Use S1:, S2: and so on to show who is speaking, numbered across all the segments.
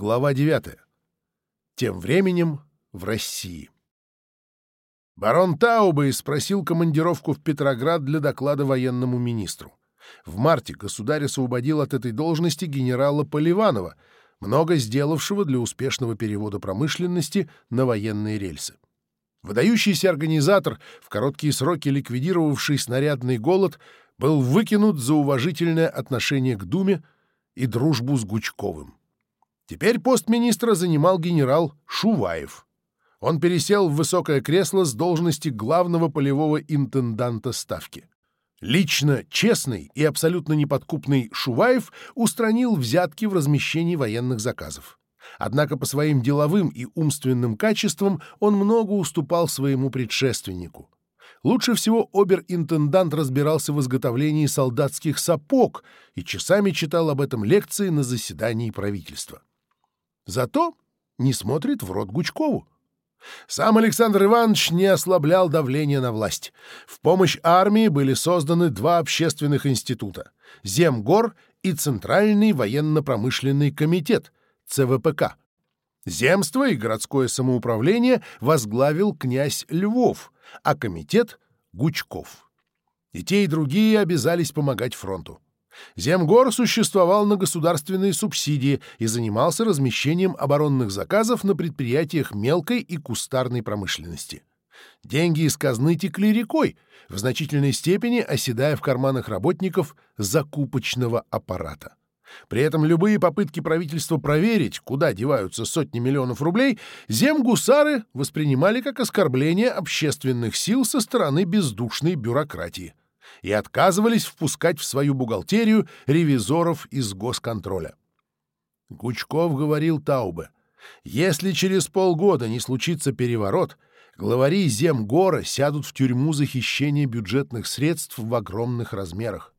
S1: Глава 9. Тем временем в России. Барон Тауба спросил командировку в Петроград для доклада военному министру. В марте государь освободил от этой должности генерала Поливанова, много сделавшего для успешного перевода промышленности на военные рельсы. Выдающийся организатор, в короткие сроки ликвидировавший снарядный голод, был выкинут за уважительное отношение к Думе и дружбу с Гучковым. Теперь пост министра занимал генерал Шуваев. Он пересел в высокое кресло с должности главного полевого интенданта ставки. Лично честный и абсолютно неподкупный Шуваев устранил взятки в размещении военных заказов. Однако по своим деловым и умственным качествам он много уступал своему предшественнику. Лучше всего обер-интендант разбирался в изготовлении солдатских сапог и часами читал об этом лекции на заседании правительства. Зато не смотрит в рот Гучкову. Сам Александр Иванович не ослаблял давление на власть. В помощь армии были созданы два общественных института — Земгор и Центральный военно-промышленный комитет, ЦВПК. Земство и городское самоуправление возглавил князь Львов, а комитет — Гучков. И те, и другие обязались помогать фронту. Земгор существовал на государственные субсидии и занимался размещением оборонных заказов на предприятиях мелкой и кустарной промышленности. Деньги из казны текли рекой, в значительной степени оседая в карманах работников закупочного аппарата. При этом любые попытки правительства проверить, куда деваются сотни миллионов рублей, земгусары воспринимали как оскорбление общественных сил со стороны бездушной бюрократии и отказывались впускать в свою бухгалтерию ревизоров из госконтроля. Гучков говорил Таубе, если через полгода не случится переворот, главари Земгора сядут в тюрьму за хищение бюджетных средств в огромных размерах.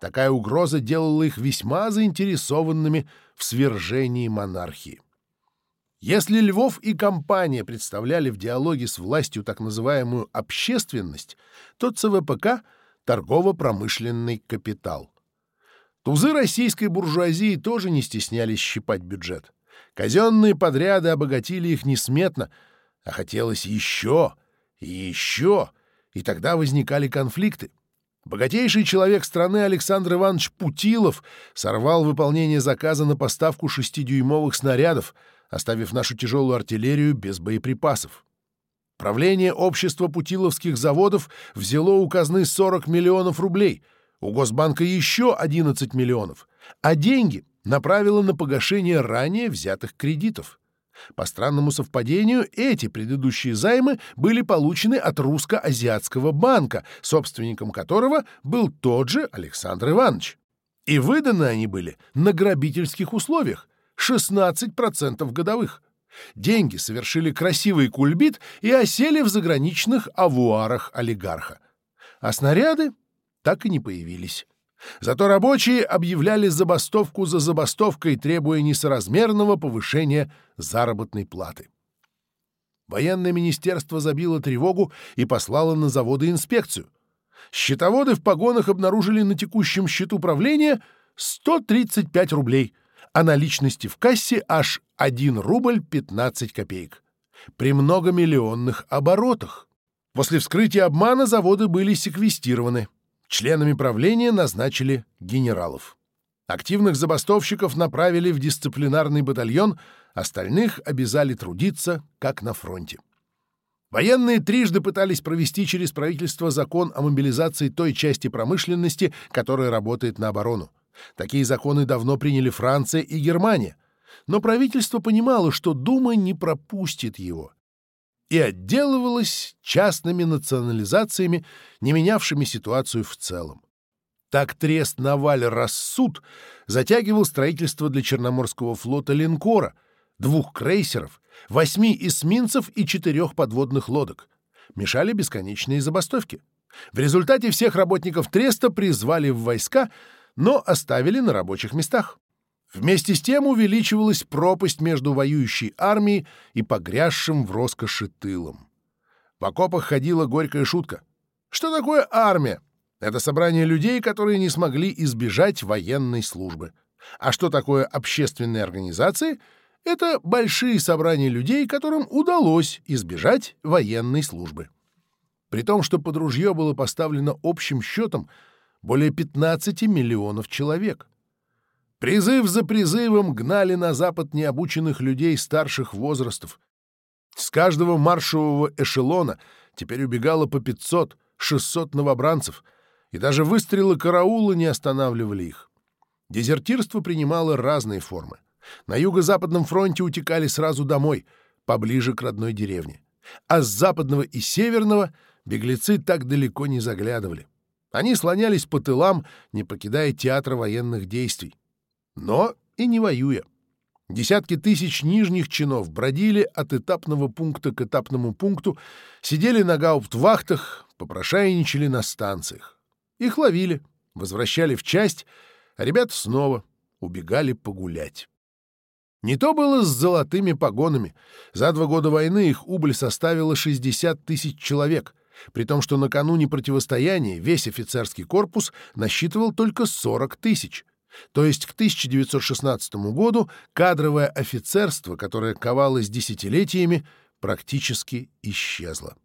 S1: Такая угроза делала их весьма заинтересованными в свержении монархии. Если Львов и компания представляли в диалоге с властью так называемую «общественность», то торгово промышленный капитал. Тузы российской буржуазии тоже не стеснялись щипать бюджет. Казенные подряды обогатили их несметно, а хотелось еще и еще, и тогда возникали конфликты. Богатейший человек страны Александр Иванович Путилов сорвал выполнение заказа на поставку шестидюймовых снарядов, оставив нашу тяжелую артиллерию без боеприпасов. Правление общества путиловских заводов взяло у казны 40 миллионов рублей, у Госбанка еще 11 миллионов, а деньги направило на погашение ранее взятых кредитов. По странному совпадению, эти предыдущие займы были получены от Русско-Азиатского банка, собственником которого был тот же Александр Иванович. И выданы они были на грабительских условиях — 16% годовых — Деньги совершили красивый кульбит и осели в заграничных авуарах олигарха. А снаряды так и не появились. Зато рабочие объявляли забастовку за забастовкой, требуя несоразмерного повышения заработной платы. Военное министерство забило тревогу и послало на заводы инспекцию. Счетоводы в погонах обнаружили на текущем счету правления 135 рублей, а наличности в кассе аж 1 рубль 15 копеек при многомиллионных оборотах. После вскрытия обмана заводы были секвестированы. Членами правления назначили генералов. Активных забастовщиков направили в дисциплинарный батальон, остальных обязали трудиться, как на фронте. Военные трижды пытались провести через правительство закон о мобилизации той части промышленности, которая работает на оборону. Такие законы давно приняли Франция и Германия, но правительство понимало, что Дума не пропустит его, и отделывалось частными национализациями, не менявшими ситуацию в целом. Так трест Наваль Рассуд затягивал строительство для Черноморского флота линкора, двух крейсеров, восьми эсминцев и четырех подводных лодок. Мешали бесконечные забастовки. В результате всех работников Треста призвали в войска — но оставили на рабочих местах. Вместе с тем увеличивалась пропасть между воюющей армией и погрязшим в роскоши тылом. В окопах ходила горькая шутка. Что такое армия? Это собрание людей, которые не смогли избежать военной службы. А что такое общественные организации? Это большие собрания людей, которым удалось избежать военной службы. При том, что под ружье было поставлено общим счетом — более 15 миллионов человек. Призыв за призывом гнали на запад необученных людей старших возрастов. С каждого маршевого эшелона теперь убегало по 500, 600 новобранцев, и даже выстрелы караула не останавливали их. Дезертирство принимало разные формы. На юго-западном фронте утекали сразу домой, поближе к родной деревне. А с западного и северного беглецы так далеко не заглядывали. Они слонялись по тылам, не покидая театра военных действий. Но и не воюя. Десятки тысяч нижних чинов бродили от этапного пункта к этапному пункту, сидели на гауптвахтах, попрошайничали на станциях. Их ловили, возвращали в часть, а ребята снова убегали погулять. Не то было с золотыми погонами. За два года войны их убыль составила 60 тысяч человек. при том, что накануне противостояния весь офицерский корпус насчитывал только 40 тысяч. То есть к 1916 году кадровое офицерство, которое ковалось десятилетиями, практически исчезло.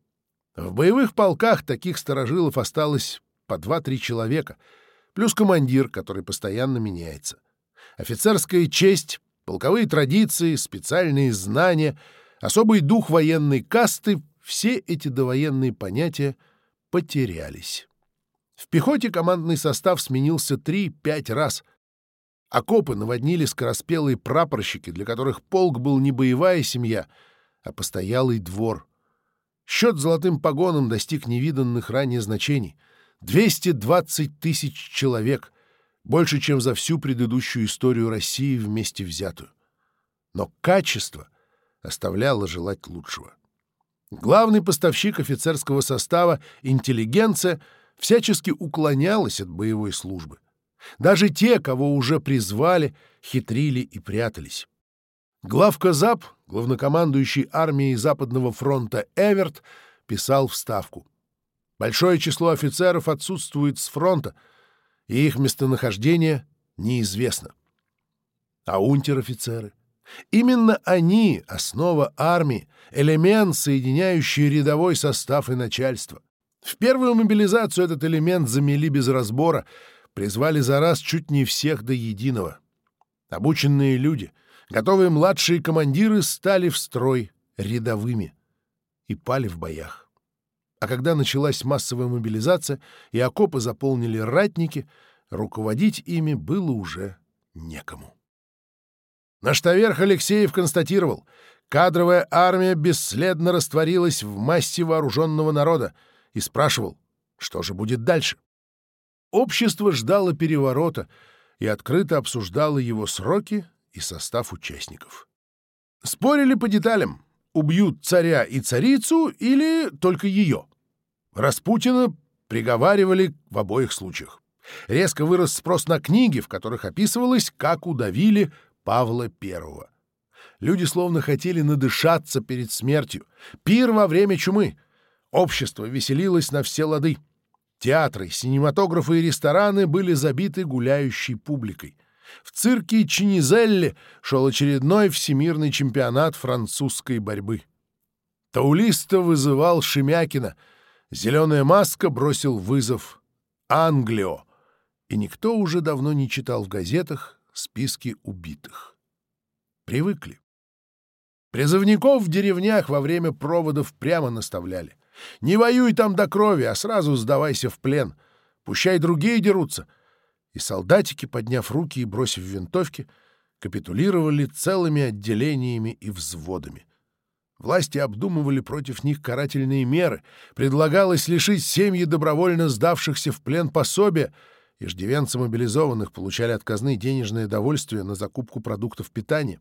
S1: В боевых полках таких сторожилов осталось по 2-3 человека, плюс командир, который постоянно меняется. Офицерская честь полковые традиции, специальные знания, особый дух военной касты — все эти довоенные понятия потерялись. В пехоте командный состав сменился три пять раз. Окопы наводнили скороспелые прапорщики, для которых полк был не боевая семья, а постоялый двор. Счет золотым погоном достиг невиданных ранее значений. 220 тысяч человек, больше, чем за всю предыдущую историю России вместе взятую. Но качество оставляло желать лучшего. Главный поставщик офицерского состава «Интеллигенция» всячески уклонялась от боевой службы. Даже те, кого уже призвали, хитрили и прятались. Главка ЗАП, главнокомандующий армией Западного фронта Эверт, писал вставку. Большое число офицеров отсутствует с фронта, и их местонахождение неизвестно. А унтер-офицеры — Именно они — основа армии, элемент, соединяющий рядовой состав и начальство. В первую мобилизацию этот элемент замели без разбора, призвали за раз чуть не всех до единого. Обученные люди, готовые младшие командиры стали в строй рядовыми и пали в боях. А когда началась массовая мобилизация и окопы заполнили ратники, руководить ими было уже некому. Наш наверх Алексеев констатировал, кадровая армия бесследно растворилась в массе вооруженного народа и спрашивал, что же будет дальше. Общество ждало переворота и открыто обсуждало его сроки и состав участников. Спорили по деталям, убьют царя и царицу или только ее. Распутина приговаривали в обоих случаях. Резко вырос спрос на книги, в которых описывалось, как удавили Павла I. Люди словно хотели надышаться перед смертью. Пир во время чумы. Общество веселилось на все лады. Театры, синематографы и рестораны были забиты гуляющей публикой. В цирке Чинизелле шел очередной всемирный чемпионат французской борьбы. Таулиста вызывал Шемякина. Зеленая маска бросил вызов Англио. И никто уже давно не читал в газетах Списки убитых. Привыкли. Призывников в деревнях во время проводов прямо наставляли. Не воюй там до крови, а сразу сдавайся в плен. Пущай другие дерутся. И солдатики, подняв руки и бросив винтовки, капитулировали целыми отделениями и взводами. Власти обдумывали против них карательные меры. Предлагалось лишить семьи добровольно сдавшихся в плен пособия — Iż dziewięć мобилизованных получали отказные денежные довольствия на закупку продуктов питания.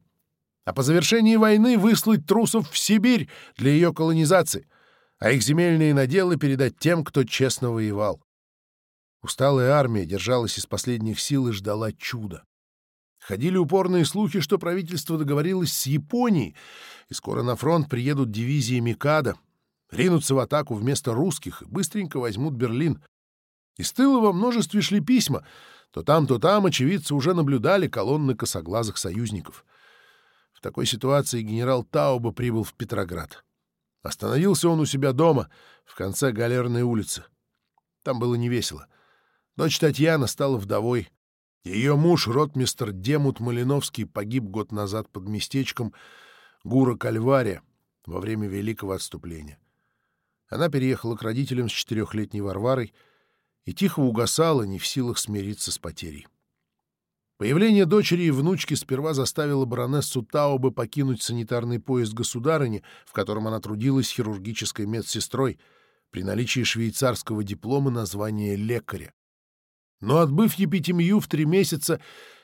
S1: А по завершении войны выслать трусов в Сибирь для ее колонизации, а их земельные наделы передать тем, кто честно воевал. Усталая армия держалась из последних сил и ждала чуда. Ходили упорные слухи, что правительство договорилось с Японией, и скоро на фронт приедут дивизии Микада, ринутся в атаку вместо русских и быстренько возьмут Берлин. Из тыла во множестве шли письма. То там, то там очевидцы уже наблюдали колонны косоглазых союзников. такой ситуации генерал Тауба прибыл в Петроград. Остановился он у себя дома, в конце Галерной улицы. Там было невесело. Дочь Татьяна стала вдовой. Ее муж, ротмистр Демут Малиновский, погиб год назад под местечком Гура-Кальвария во время Великого отступления. Она переехала к родителям с четырехлетней Варварой и тихо угасала, не в силах смириться с потерей. Появление дочери и внучки сперва заставило баронессу Таубе покинуть санитарный поезд государыни, в котором она трудилась хирургической медсестрой, при наличии швейцарского диплома на звание лекаря. Но, отбыв епитемию в три месяца,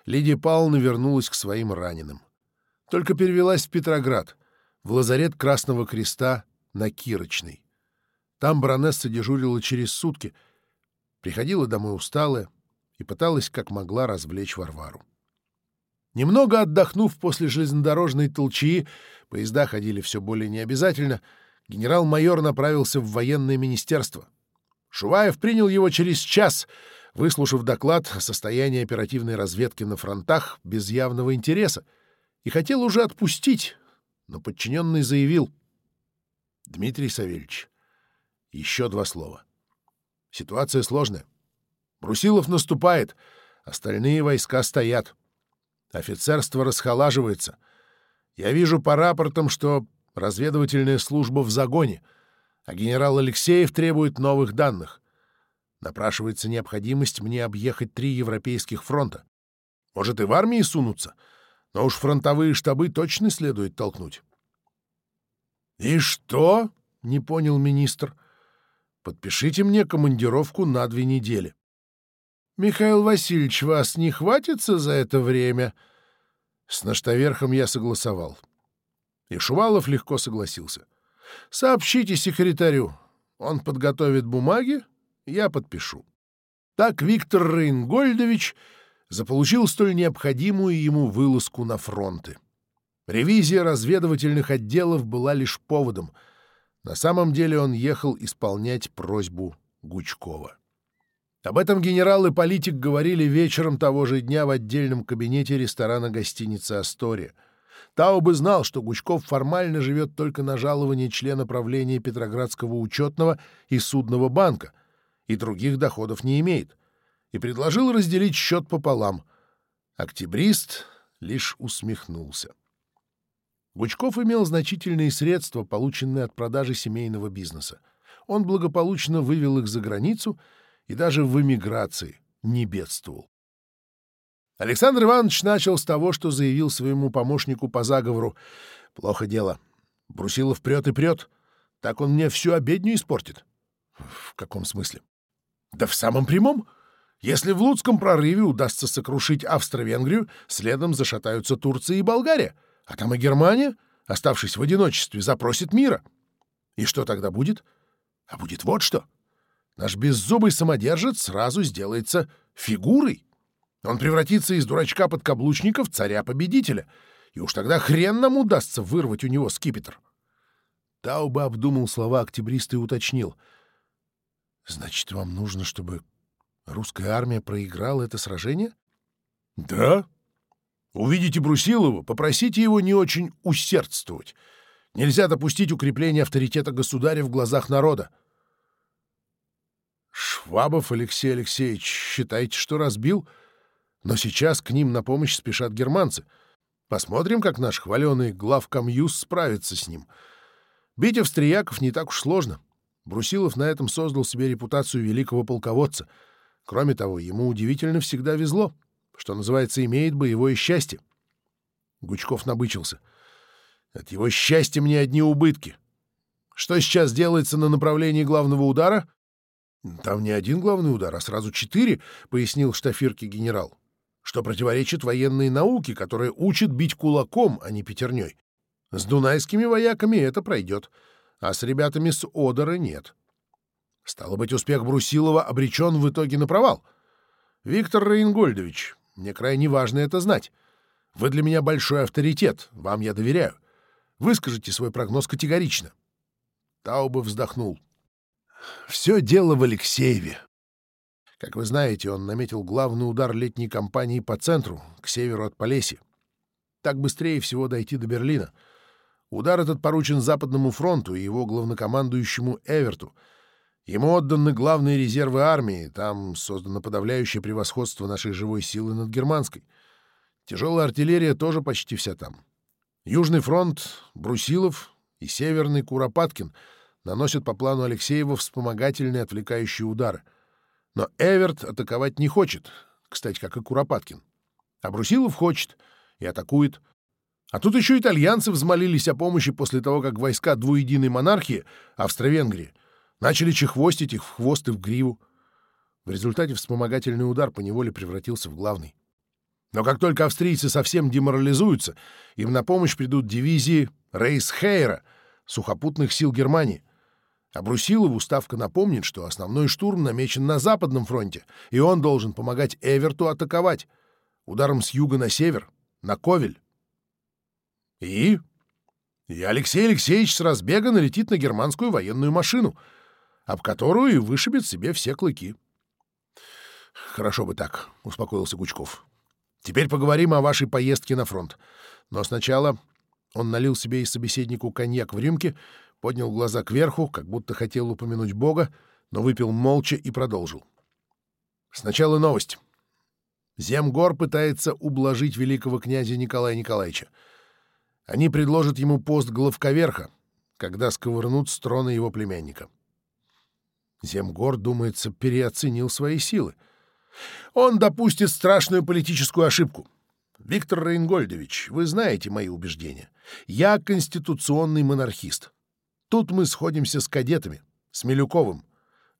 S1: Лидия Павловна вернулась к своим раненым. Только перевелась в Петроград, в лазарет Красного Креста на Кирочной. Там баронесса дежурила через сутки — приходила домой усталая и пыталась как могла развлечь Варвару. Немного отдохнув после железнодорожной толчии, поезда ходили все более необязательно, генерал-майор направился в военное министерство. Шуваев принял его через час, выслушав доклад о состоянии оперативной разведки на фронтах без явного интереса, и хотел уже отпустить, но подчиненный заявил. «Дмитрий Савельевич, еще два слова». Ситуация сложная. Брусилов наступает, остальные войска стоят. Офицерство расхолаживается. Я вижу по рапортам, что разведывательная служба в загоне, а генерал Алексеев требует новых данных. Напрашивается необходимость мне объехать три европейских фронта. Может, и в армии сунуться, но уж фронтовые штабы точно следует толкнуть. — И что? — не понял министр. Подпишите мне командировку на две недели. Михаил Васильевич, вас не хватится за это время? С Наштаверхом я согласовал. И Шувалов легко согласился. Сообщите секретарю. Он подготовит бумаги, я подпишу. Так Виктор Рейнгольдович заполучил столь необходимую ему вылазку на фронты. Ревизия разведывательных отделов была лишь поводом — на самом деле он ехал исполнять просьбу Гучкова. Об этом генерал и политик говорили вечером того же дня в отдельном кабинете ресторана гостиницы «Астория». бы знал, что Гучков формально живет только на жаловании члена правления Петроградского учетного и судного банка, и других доходов не имеет, и предложил разделить счет пополам. Октябрист лишь усмехнулся. Гучков имел значительные средства, полученные от продажи семейного бизнеса. Он благополучно вывел их за границу и даже в эмиграции не бедствовал. Александр Иванович начал с того, что заявил своему помощнику по заговору. «Плохо дело. Брусилов прет и прет. Так он мне всю обедню испортит». «В каком смысле?» «Да в самом прямом. Если в Луцком прорыве удастся сокрушить Австро-Венгрию, следом зашатаются Турция и Болгария». А там и Германия, оставшись в одиночестве, запросит мира. И что тогда будет? А будет вот что. Наш беззубый самодержец сразу сделается фигурой. Он превратится из дурачка под каблучников царя-победителя. И уж тогда хрен нам удастся вырвать у него скипетр. Тауба обдумал слова октябриста и уточнил. «Значит, вам нужно, чтобы русская армия проиграла это сражение?» «Да», Увидите Брусилова, попросите его не очень усердствовать. Нельзя допустить укрепления авторитета государя в глазах народа. Швабов Алексей Алексеевич, считайте, что разбил? Но сейчас к ним на помощь спешат германцы. Посмотрим, как наш хваленый главкомьюз справится с ним. Бить австрияков не так уж сложно. Брусилов на этом создал себе репутацию великого полководца. Кроме того, ему удивительно всегда везло — что называется, имеет боевое счастье. Гучков набычился. От его счастья мне одни убытки. Что сейчас делается на направлении главного удара? Там не один главный удар, а сразу четыре, пояснил штафирке генерал, что противоречит военной науке, которая учит бить кулаком, а не пятерней. С дунайскими вояками это пройдет, а с ребятами с Одера нет. Стало быть, успех Брусилова обречен в итоге на провал. Виктор Рейнгольдович, мне крайне важно это знать. Вы для меня большой авторитет, вам я доверяю. Выскажите свой прогноз категорично». Тауба вздохнул. «Все дело в Алексееве. Как вы знаете, он наметил главный удар летней кампании по центру, к северу от Полеси. Так быстрее всего дойти до Берлина. Удар этот поручен Западному фронту и его главнокомандующему Эверту — Ему отданы главные резервы армии, там создано подавляющее превосходство нашей живой силы над германской. Тяжелая артиллерия тоже почти вся там. Южный фронт, Брусилов и Северный Куропаткин наносят по плану Алексеева вспомогательные отвлекающие удары. Но Эверт атаковать не хочет, кстати, как и Куропаткин. А Брусилов хочет и атакует. А тут еще итальянцы взмолились о помощи после того, как войска двуединой монархии Австро-Венгрии Начали чехвостить их в хвост и в гриву. В результате вспомогательный удар по неволе превратился в главный. Но как только австрийцы совсем деморализуются, им на помощь придут дивизии Рейсхейра, сухопутных сил Германии. А Брусилову Ставка напомнит, что основной штурм намечен на Западном фронте, и он должен помогать Эверту атаковать. Ударом с юга на север, на Ковель. И? И Алексей Алексеевич с разбега налетит на германскую военную машину — об которую и вышибет себе все клыки. «Хорошо бы так», — успокоился Гучков. Теперь поговорим о вашей поездке на фронт. Но сначала он налил себе и собеседнику коньяк в рюмке, поднял глаза кверху, как будто хотел упомянуть Бога, но выпил молча и продолжил. Сначала новость. Земгор пытается ублажить великого князя Николая Николаевича. Они предложат ему пост главковерха, когда сковырнут с трона его Земгор думается переоценил свои силы. Он допустит страшную политическую ошибку. Виктор Рейнгольдович, вы знаете мои убеждения. Я конституционный монархист. Тут мы сходимся с кадетами, с Милюковым.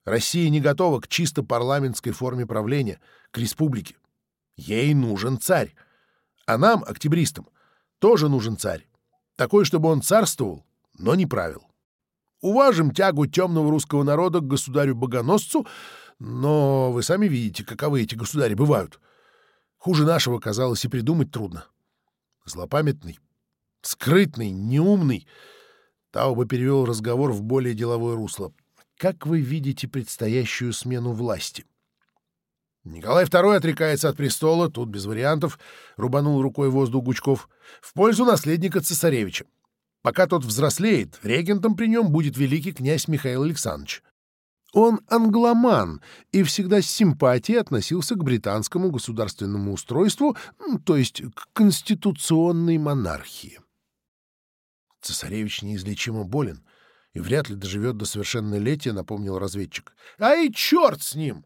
S1: Россия не готова к чисто парламентской форме правления, к республике. Ей нужен царь. А нам, октябристам, тоже нужен царь. Такой, чтобы он царствовал, но не правил. Уважим тягу темного русского народа к государю-богоносцу, но вы сами видите, каковы эти государи бывают. Хуже нашего, казалось, и придумать трудно. Злопамятный, скрытный, неумный. Тауба перевел разговор в более деловое русло. Как вы видите предстоящую смену власти? Николай II отрекается от престола, тут без вариантов, рубанул рукой воздух Гучков, в пользу наследника цесаревича. Пока тот взрослеет, регентом при нем будет великий князь Михаил Александрович. Он англоман и всегда с симпатией относился к британскому государственному устройству, то есть к конституционной монархии. Цесаревич неизлечимо болен и вряд ли доживет до совершеннолетия, напомнил разведчик. А и черт с ним!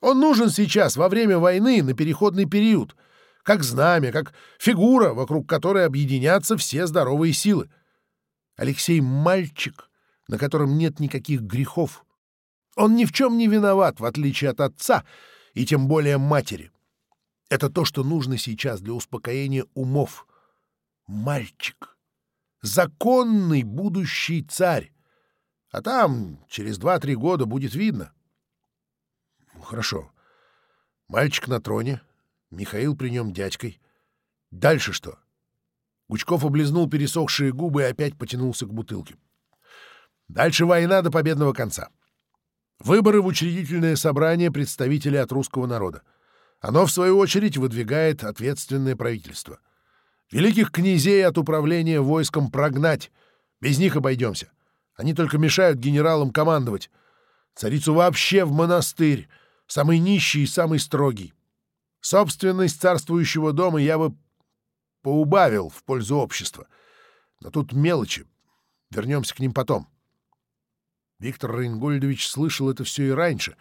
S1: Он нужен сейчас, во время войны, на переходный период, как знамя, как фигура, вокруг которой объединятся все здоровые силы. Алексей — мальчик, на котором нет никаких грехов. Он ни в чем не виноват, в отличие от отца и тем более матери. Это то, что нужно сейчас для успокоения умов. Мальчик. Законный будущий царь. А там через два-три года будет видно. Хорошо. Мальчик на троне — Михаил при нем дядькой. Дальше что? Гучков облизнул пересохшие губы и опять потянулся к бутылке. Дальше война до победного конца. Выборы в учредительное собрание представителей от русского народа. Оно, в свою очередь, выдвигает ответственное правительство. Великих князей от управления войском прогнать. Без них обойдемся. Они только мешают генералам командовать. Царицу вообще в монастырь. Самый нищий и самый строгий собственность царствующего дома я бы поубавил в пользу общества. Но тут мелочи. Вернемся к ним потом. Виктор Рейнгольдович слышал это все и раньше,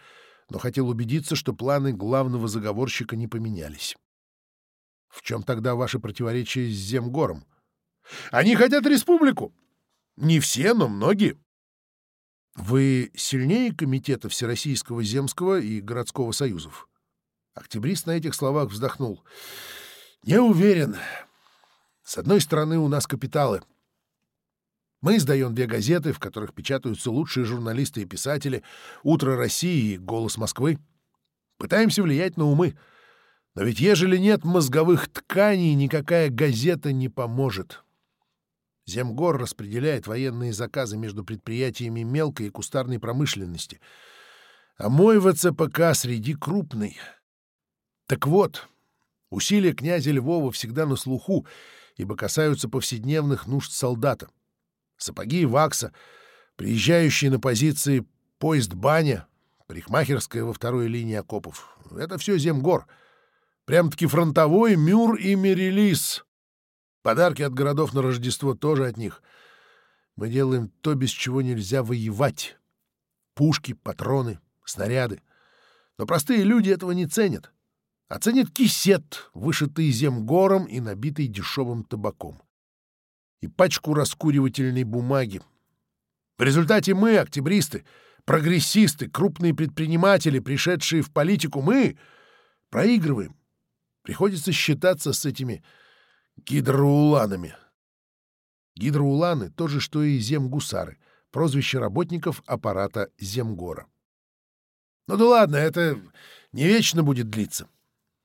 S1: но хотел убедиться, что планы главного заговорщика не поменялись. В чем тогда ваше противоречие с Земгором? Они хотят республику. Не все, но многие. Вы сильнее комитета Всероссийского земского и городского союзов? Октябрист на этих словах вздохнул. «Не уверен. С одной стороны, у нас капиталы. Мы издаем две газеты, в которых печатаются лучшие журналисты и писатели «Утро России» и «Голос Москвы». Пытаемся влиять на умы. Но ведь ежели нет мозговых тканей, никакая газета не поможет. Земгор распределяет военные заказы между предприятиями мелкой и кустарной промышленности. А мой ВЦПК среди крупной — так вот, усилия князя Львова всегда на слуху, ибо касаются повседневных нужд солдата. Сапоги и вакса, приезжающие на позиции поезд-баня, парикмахерская во второй линии окопов — это все земгор. Прям-таки фронтовой мюр и мерилис. Подарки от городов на Рождество тоже от них. Мы делаем то, без чего нельзя воевать. Пушки, патроны, снаряды. Но простые люди этого не ценят оценит кисет, вышитый земгором и набитый дешевым табаком, и пачку раскуривательной бумаги. В результате мы, октябристы, прогрессисты, крупные предприниматели, пришедшие в политику, мы проигрываем. Приходится считаться с этими гидроуланами. Гидроуланы — то же, что и земгусары, прозвище работников аппарата Земгора. Ну да ладно, это не вечно будет длиться.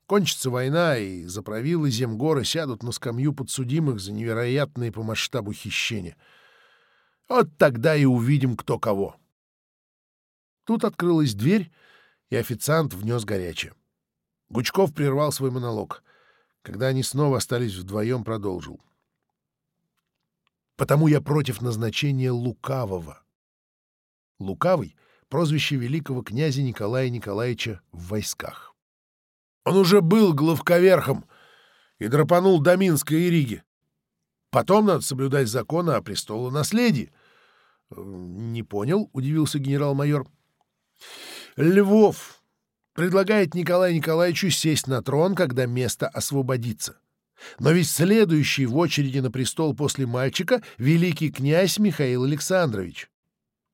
S1: Кончится война, и заправилы правилы Земгора сядут на скамью подсудимых за невероятные по масштабу хищения. Вот тогда и увидим, кто кого. Тут открылась дверь, и официант внес горячее. Гучков прервал свой монолог. Когда они снова остались вдвоем, продолжил. «Потому я против назначения Лукавого». Лукавый — прозвище великого князя Николая Николаевича в войсках. Он уже был главковерхом и драпанул до Минска и Риги. Потом надо соблюдать законы о престолонаследии. Э, — Не понял, — удивился генерал-майор. — Львов предлагает Николаю Николаевичу сесть на трон, когда место освободится. Но ведь следующий в очереди на престол после мальчика — великий князь Михаил Александрович.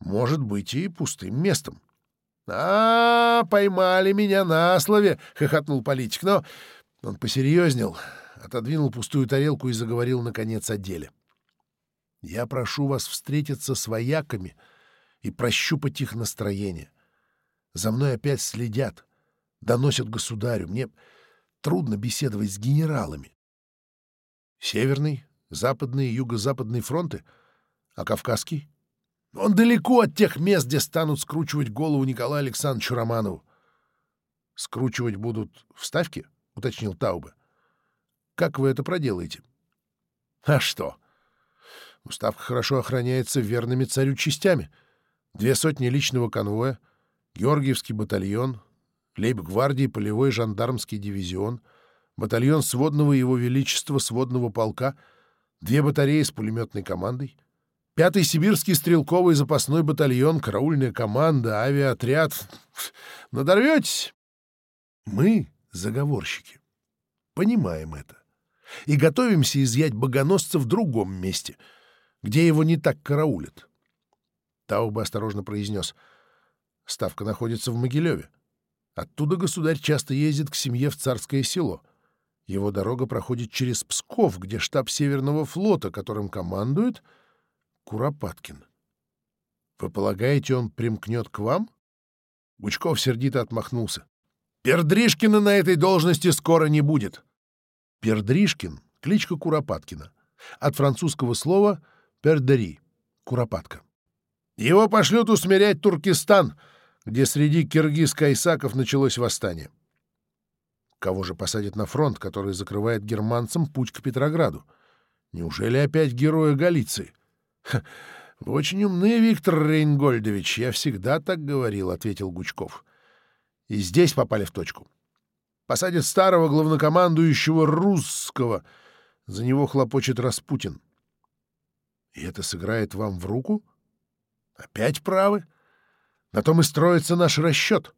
S1: может быть и пустым местом. «А, -а, -а поймали меня на слове!» — хохотнул политик, но он посерьезнел, отодвинул пустую тарелку и заговорил, наконец, о деле. «Я прошу вас встретиться с вояками и прощупать их настроение. За мной опять следят, доносят государю. Мне трудно беседовать с генералами. Северный, западный и юго-западный фронты, а Кавказский?» он далеко от тех мест, где станут скручивать голову Николаю Александровичу Романову. — Скручивать будут вставки? — уточнил Таубе. — Как вы это проделаете? — А что? Уставка хорошо охраняется верными царю частями. Две сотни личного конвоя, Георгиевский батальон, лейб-гвардии полевой жандармский дивизион, батальон сводного его величества сводного полка, две батареи с пулеметной командой — Пятый сибирский стрелковый запасной батальон, караульная команда, авиаотряд. Надорветесь? Мы — заговорщики. Понимаем это. И готовимся изъять богоносца в другом месте, где его не так караулят. Тауба осторожно произнес. Ставка находится в Могилеве. Оттуда государь часто ездит к семье в царское село. Его дорога проходит через Псков, где штаб Северного флота, которым командует — Куропаткин. Вы полагаете, он примкнет к вам? Гучков сердито отмахнулся. Пердришкина на этой должности скоро не будет. Пердришкин — кличка Куропаткина. От французского слова «пердери» — Куропатка. Его пошлют усмирять Туркестан, где среди киргиз-кайсаков началось восстание. Кого же посадят на фронт, который закрывает германцам путь к Петрограду? Неужели опять героя Галиции? — Вы «Очень умны, Виктор Рейнгольдович, я всегда так говорил», — ответил Гучков. И здесь попали в точку. Посадят старого главнокомандующего русского. За него хлопочет Распутин. И это сыграет вам в руку? Опять правы? На том и строится наш расчет.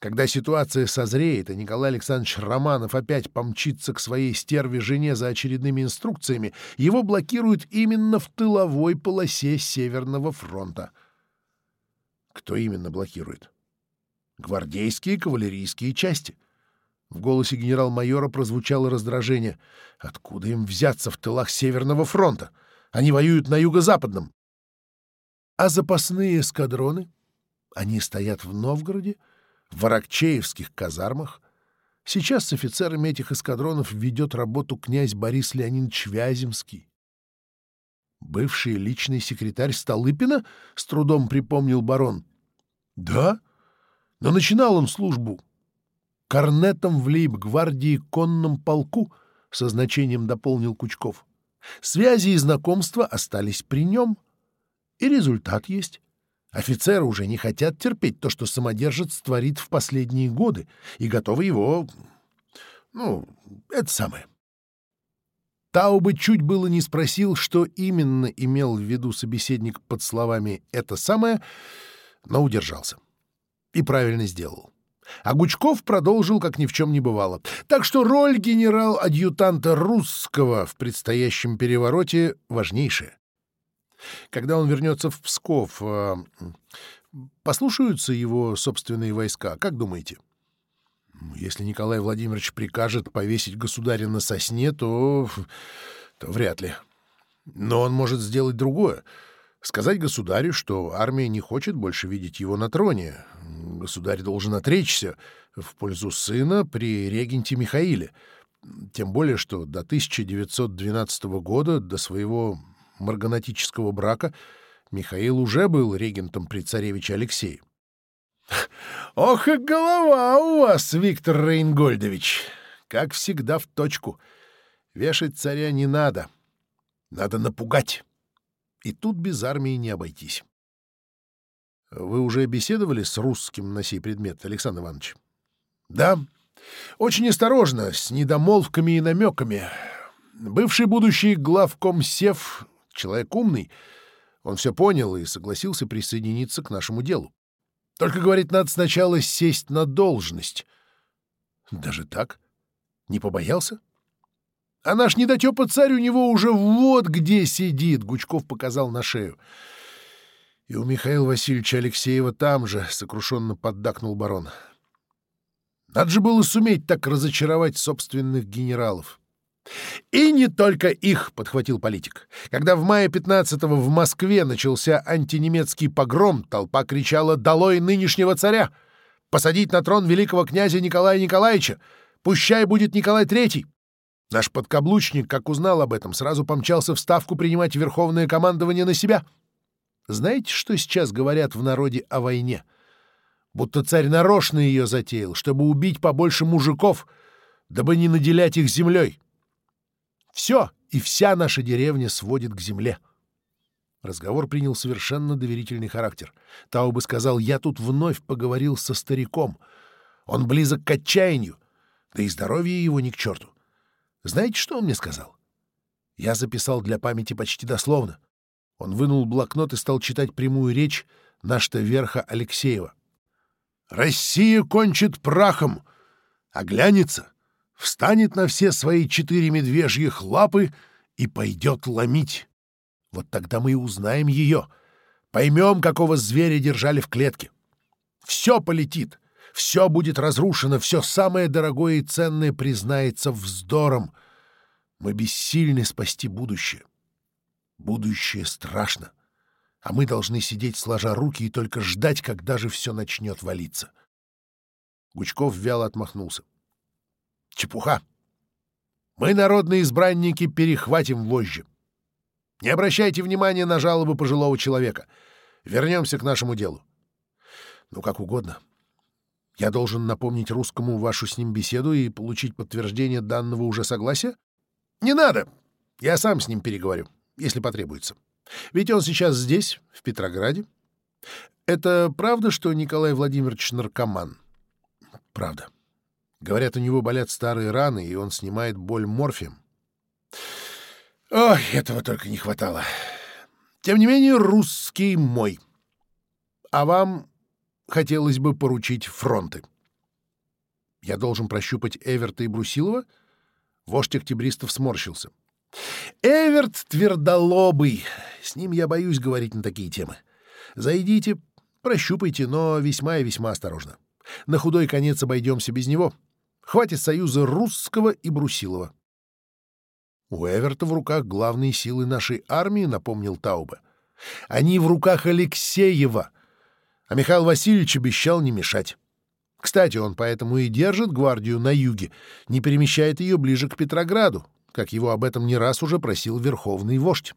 S1: Когда ситуация созреет, и Николай Александрович Романов опять помчится к своей стерве жене за очередными инструкциями, его блокируют именно в тыловой полосе Северного фронта. Кто именно блокирует? Гвардейские кавалерийские части. В голосе генерал-майора прозвучало раздражение. Откуда им взяться в тылах Северного фронта? Они воюют на юго-западном. А запасные эскадроны? Они стоят в Новгороде — в Аракчеевских казармах. Сейчас с офицерами этих эскадронов ведет работу князь Борис Леонидович Вяземский. Бывший личный секретарь Столыпина, с трудом припомнил барон. Да, но начинал он службу корнетом в лейб-гвардии конном полку, со значением дополнил Кучков. Связи и знакомства остались при нем. И результат есть. Офицеры уже не хотят терпеть то, что самодержец творит в последние годы, и готовы его... ну, это самое. Таубы чуть было не спросил, что именно имел в виду собеседник под словами «это самое», но удержался. И правильно сделал. А Гучков продолжил, как ни в чем не бывало. Так что роль генерал-адъютанта русского в предстоящем перевороте важнейшая. Когда он вернется в Псков, а, послушаются его собственные войска, как думаете? Ну, если Николай Владимирович прикажет повесить государя на сосне, то... то вряд ли. Но он может сделать другое. Сказать государю, что армия не хочет больше видеть его на троне. Государь должен отречься в пользу сына при регенте Михаиле. Тем более, что до 1912 года, до своего марганатического брака, Михаил уже был регентом при царевиче Алексее. «Ох и голова у вас, Виктор Рейнгольдович! Как всегда в точку. Вешать царя не надо. Надо напугать. И тут без армии не обойтись». «Вы уже беседовали с русским на сей предмет, Александр Иванович?» «Да. Очень осторожно, с недомолвками и намеками. Бывший будущий главком Сев человек умный. Он все понял и согласился присоединиться к нашему делу. Только, говорит, надо сначала сесть на должность. Даже так? Не побоялся? А наш недотепа царь у него уже вот где сидит, Гучков показал на шею. И у Михаила Васильевича Алексеева там же, сокрушенно поддакнул барон. Надо же было суметь так разочаровать собственных генералов. «И не только их», — подхватил политик. «Когда в мае 15-го в Москве начался антинемецкий погром, толпа кричала «Долой нынешнего царя! Посадить на трон великого князя Николая Николаевича! Пущай будет Николай Третий!» Наш подкаблучник, как узнал об этом, сразу помчался в Ставку принимать верховное командование на себя. Знаете, что сейчас говорят в народе о войне? Будто царь нарочно ее затеял, чтобы убить побольше мужиков, дабы не наделять их землей. Все и вся наша деревня сводит к земле. Разговор принял совершенно доверительный характер. Тау бы сказал, я тут вновь поговорил со стариком. Он близок к отчаянию, да и здоровье его ни к черту. Знаете, что он мне сказал? Я записал для памяти почти дословно. Он вынул блокнот и стал читать прямую речь наш верха Алексеева. «Россия кончит прахом, а глянется встанет на все свои четыре медвежьих лапы и пойдет ломить. Вот тогда мы и узнаем ее, поймем, какого зверя держали в клетке. Все полетит, все будет разрушено, все самое дорогое и ценное признается вздором. Мы бессильны спасти будущее. Будущее страшно, а мы должны сидеть сложа руки и только ждать, когда же все начнет валиться. Гучков вяло отмахнулся. — Чепуха. Мы, народные избранники, перехватим вожжи. Не обращайте внимания на жалобы пожилого человека. Вернемся к нашему делу. Ну, как угодно. Я должен напомнить русскому вашу с ним беседу и получить подтверждение данного уже согласия? Не надо. Я сам с ним переговорю, если потребуется. Ведь он сейчас здесь, в Петрограде. Это правда, что Николай Владимирович наркоман? Правда. — Говорят, у него болят старые раны, и он снимает боль морфием. Ой, этого только не хватало. Тем не менее, русский мой. А вам хотелось бы поручить фронты. Я должен прощупать Эверта и Брусилова? Вождь октябристов сморщился. Эверт твердолобый. С ним я боюсь говорить на такие темы. Зайдите, прощупайте, но весьма и весьма осторожно. На худой конец обойдемся без него. — Хватит союза русского и Брусилова. У Эверта в руках главные силы нашей армии, напомнил Таубе. Они в руках Алексеева, а Михаил Васильевич обещал не мешать. Кстати, он поэтому и держит гвардию на юге, не перемещает ее ближе к Петрограду, как его об этом не раз уже просил верховный вождь.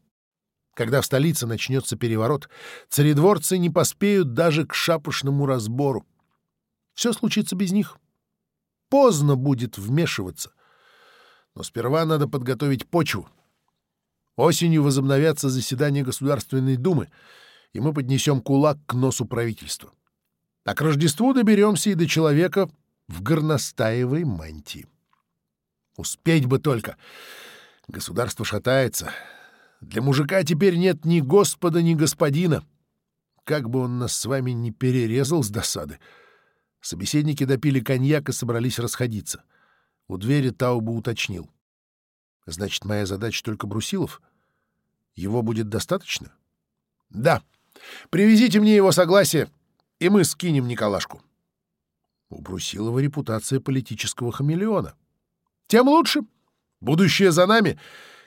S1: Когда в столице начнется переворот, царедворцы не поспеют даже к шапошному разбору. Все случится без них поздно будет вмешиваться. Но сперва надо подготовить почву. Осенью возобновятся заседания Государственной Думы, и мы поднесем кулак к носу правительства. А к Рождеству доберемся и до человека в горностаевой мантии. Успеть бы только. Государство шатается. Для мужика теперь нет ни господа, ни господина. Как бы он нас с вами не перерезал с досады, — Собеседники допили коньяк и собрались расходиться. У двери Тауба уточнил. «Значит, моя задача только Брусилов? Его будет достаточно?» «Да. Привезите мне его согласие, и мы скинем Николашку». У Брусилова репутация политического хамелеона. «Тем лучше. Будущее за нами.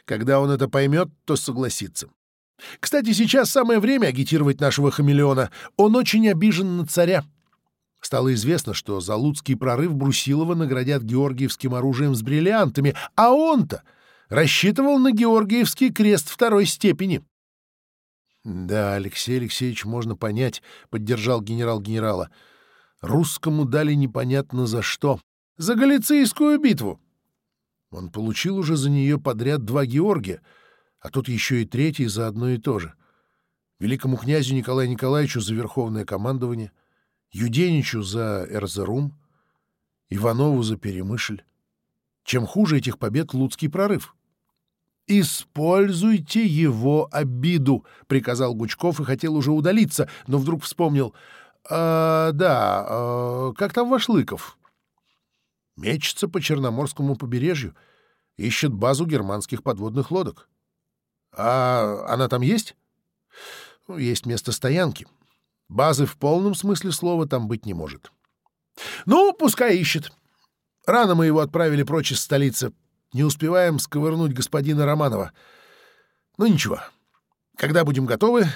S1: Когда он это поймет, то согласится. Кстати, сейчас самое время агитировать нашего хамелеона. Он очень обижен на царя». Стало известно, что за залудский прорыв Брусилова наградят георгиевским оружием с бриллиантами, а он-то рассчитывал на георгиевский крест второй степени. «Да, Алексей Алексеевич, можно понять», — поддержал генерал генерала. «Русскому дали непонятно за что. За Галицийскую битву!» Он получил уже за нее подряд два Георгия, а тут еще и третий за одно и то же. Великому князю Николаю Николаевичу за верховное командование — Юденичу за Эрзерум, Иванову за Перемышль. Чем хуже этих побед Луцкий прорыв. «Используйте его обиду», — приказал Гучков и хотел уже удалиться, но вдруг вспомнил. «А, да, а, как там ваш Лыков?» Мечется по Черноморскому побережью, ищет базу германских подводных лодок. «А она там есть?» ну, «Есть место стоянки. Базы в полном смысле слова там быть не может. Ну, пускай ищет. Рано мы его отправили прочь из столицы. Не успеваем сковырнуть господина Романова. Ну, ничего. Когда будем готовы,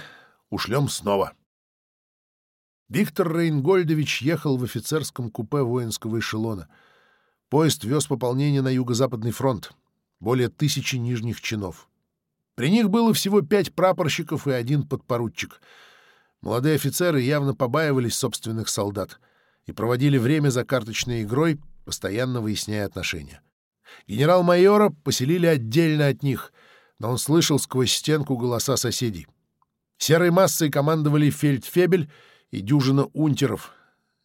S1: ушлем снова. Виктор Рейнгольдович ехал в офицерском купе воинского эшелона. Поезд вез пополнение на Юго-Западный фронт. Более тысячи нижних чинов. При них было всего пять прапорщиков и один подпоручик — Молодые офицеры явно побаивались собственных солдат и проводили время за карточной игрой, постоянно выясняя отношения. Генерал-майора поселили отдельно от них, но он слышал сквозь стенку голоса соседей. Серой массой командовали фельдфебель и дюжина унтеров,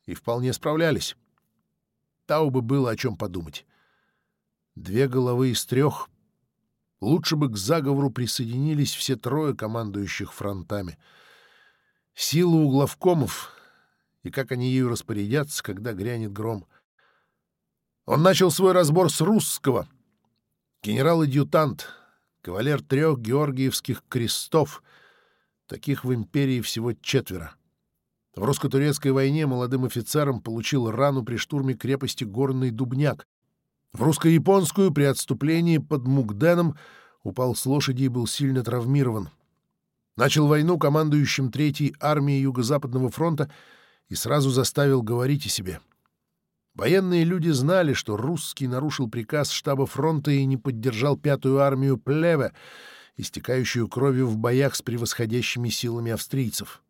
S1: и вполне справлялись. Таубы было о чем подумать. Две головы из трех. Лучше бы к заговору присоединились все трое командующих фронтами — Сила углов комов и как они ею распорядятся, когда грянет гром. Он начал свой разбор с русского. Генерал-адъютант, кавалер трех георгиевских крестов, таких в империи всего четверо. В русско-турецкой войне молодым офицером получил рану при штурме крепости Горный Дубняк. В русско-японскую при отступлении под Мукденом упал с лошади и был сильно травмирован — Начал войну командующим Третьей армией Юго-Западного фронта и сразу заставил говорить о себе. Военные люди знали, что русский нарушил приказ штаба фронта и не поддержал Пятую армию Плеве, истекающую кровью в боях с превосходящими силами австрийцев.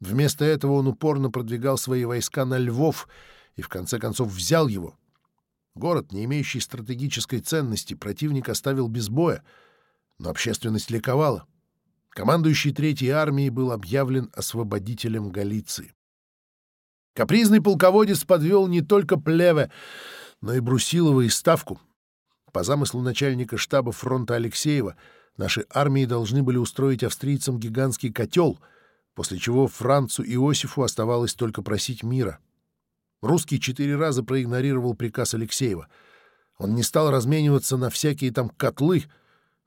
S1: Вместо этого он упорно продвигал свои войска на Львов и в конце концов взял его. Город, не имеющий стратегической ценности, противник оставил без боя, но общественность ликовала. командующий Третьей армией был объявлен освободителем Галиции. Капризный полководец подвел не только Плеве, но и Брусилова и Ставку. По замыслу начальника штаба фронта Алексеева, наши армии должны были устроить австрийцам гигантский котел, после чего Францу Иосифу оставалось только просить мира. Русский четыре раза проигнорировал приказ Алексеева. Он не стал размениваться на всякие там котлы —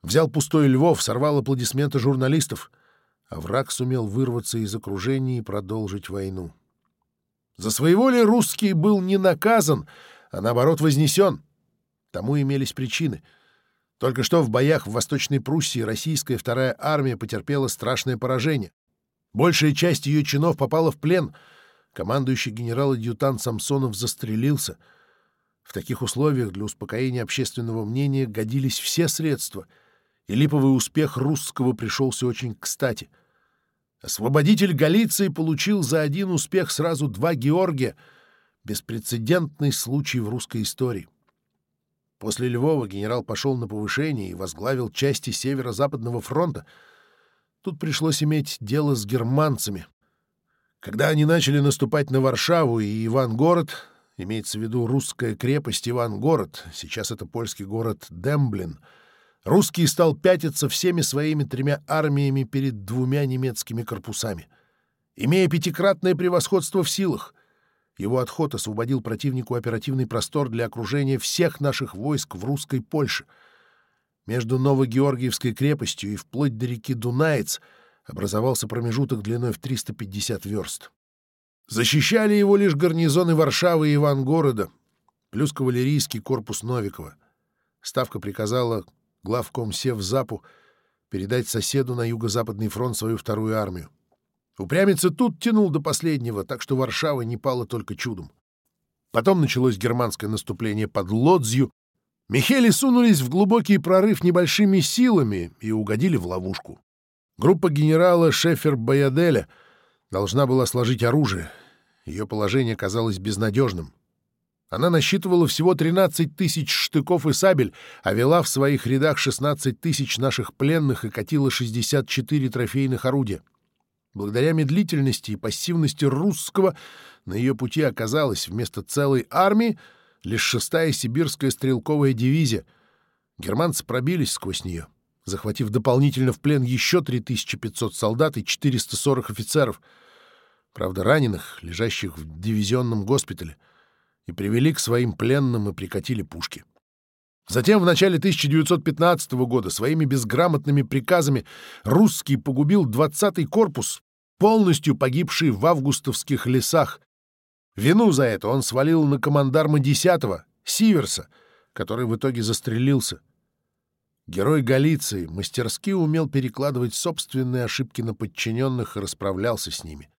S1: взял пустой Львов, сорвал аплодисменты журналистов, а враг сумел вырваться из окружения и продолжить войну. За своеволие русский был не наказан, а наоборот вознесен. Тому имелись причины. Только что в боях в Восточной Пруссии российская вторая армия потерпела страшное поражение. Большая часть ее чинов попала в плен. Командующий генерал-адъютант Самсонов застрелился. В таких условиях для успокоения общественного мнения годились все средства — и липовый успех русского пришелся очень кстати. Освободитель Галиции получил за один успех сразу два Георгия — беспрецедентный случай в русской истории. После Львова генерал пошел на повышение и возглавил части Северо-Западного фронта. Тут пришлось иметь дело с германцами. Когда они начали наступать на Варшаву и Ивангород, имеется в виду русская крепость Ивангород, сейчас это польский город Демблин — Русский стал пятиться всеми своими тремя армиями перед двумя немецкими корпусами. Имея пятикратное превосходство в силах, его отход освободил противнику оперативный простор для окружения всех наших войск в русской Польше. Между Новогеоргиевской крепостью и вплоть до реки Дунаец образовался промежуток длиной в 350 верст. Защищали его лишь гарнизоны Варшавы и Ивангорода, плюс кавалерийский корпус Новикова. Ставка приказала главком сев запу, передать соседу на юго-западный фронт свою вторую армию. Упрямиться тут тянул до последнего, так что Варшава не пала только чудом. Потом началось германское наступление под Лодзью. Михели сунулись в глубокий прорыв небольшими силами и угодили в ловушку. Группа генерала Шефер-Баяделя должна была сложить оружие. Ее положение казалось безнадежным. Она насчитывала всего 13 тысяч штыков и сабель, а вела в своих рядах 16 тысяч наших пленных и катила 64 трофейных орудия. Благодаря медлительности и пассивности русского на ее пути оказалась вместо целой армии лишь шестая сибирская стрелковая дивизия. Германцы пробились сквозь нее, захватив дополнительно в плен еще 3500 солдат и 440 офицеров, правда, раненых, лежащих в дивизионном госпитале — и привели к своим пленным и прикатили пушки. Затем в начале 1915 года своими безграмотными приказами русский погубил 20-й корпус, полностью погибший в августовских лесах. Вину за это он свалил на командарма 10-го, Сиверса, который в итоге застрелился. Герой Галиции мастерски умел перекладывать собственные ошибки на подчиненных и расправлялся с ними. За несколько месяцев боев он снял с должностей всех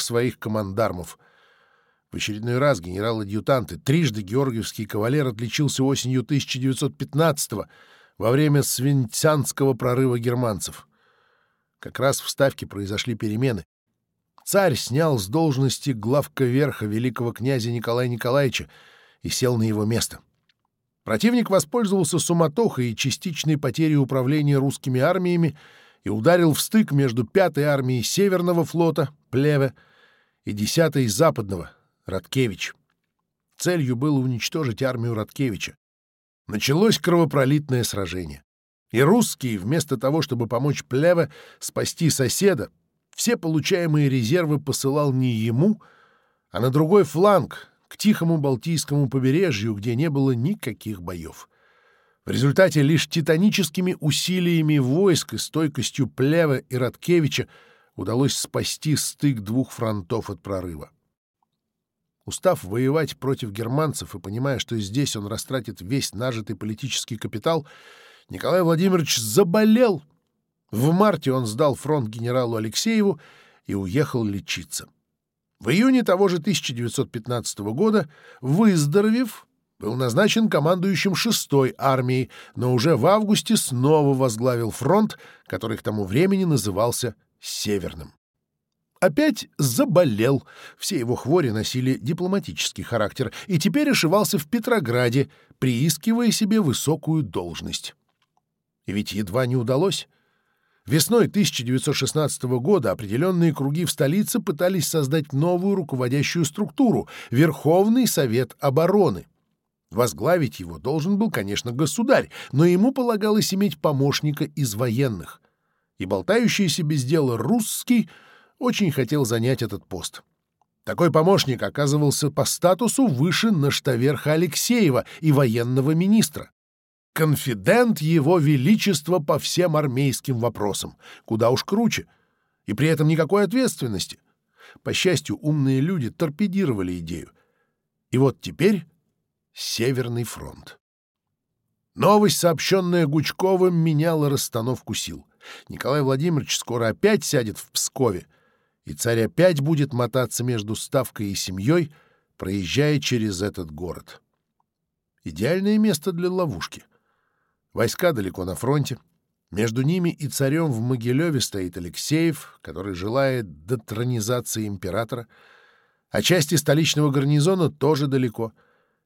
S1: своих командармов. В очередной раз генерал-адъютант и трижды георгиевский кавалер отличился осенью 1915-го во время свинцянского прорыва германцев. Как раз в Ставке произошли перемены. Царь снял с должности главка верха великого князя Николая Николаевича и сел на его место. Противник воспользовался суматохой и частичной потерей управления русскими армиями и И ударил в стык между пятой армией Северного флота, Плеве, и десятой Западного, Роткевич. Целью было уничтожить армию Роткевича. Началось кровопролитное сражение. И русские, вместо того, чтобы помочь Плеве спасти соседа, все получаемые резервы посылал не ему, а на другой фланг, к Тихому Балтийскому побережью, где не было никаких боев. В результате лишь титаническими усилиями войск и стойкостью Плева и Раткевича удалось спасти стык двух фронтов от прорыва. Устав воевать против германцев и понимая, что здесь он растратит весь нажитый политический капитал, Николай Владимирович заболел. В марте он сдал фронт генералу Алексееву и уехал лечиться. В июне того же 1915 года, выздоровев, был назначен командующим 6-й армией, но уже в августе снова возглавил фронт, который к тому времени назывался Северным. Опять заболел, все его хвори носили дипломатический характер, и теперь ошивался в Петрограде, приискивая себе высокую должность. И ведь едва не удалось. Весной 1916 года определенные круги в столице пытались создать новую руководящую структуру — Верховный Совет Обороны — Возглавить его должен был, конечно, государь, но ему полагалось иметь помощника из военных. И болтающийся без дела русский очень хотел занять этот пост. Такой помощник оказывался по статусу выше наштаверха Алексеева и военного министра. Конфидент его величества по всем армейским вопросам. Куда уж круче. И при этом никакой ответственности. По счастью, умные люди торпедировали идею. И вот теперь Северный фронт. Новость, сообщенная Гучковым, меняла расстановку сил. Николай Владимирович скоро опять сядет в Пскове, и царь опять будет мотаться между Ставкой и семьей, проезжая через этот город. Идеальное место для ловушки. Войска далеко на фронте. Между ними и царем в Могилеве стоит Алексеев, который желает детронизации императора. А части столичного гарнизона тоже далеко —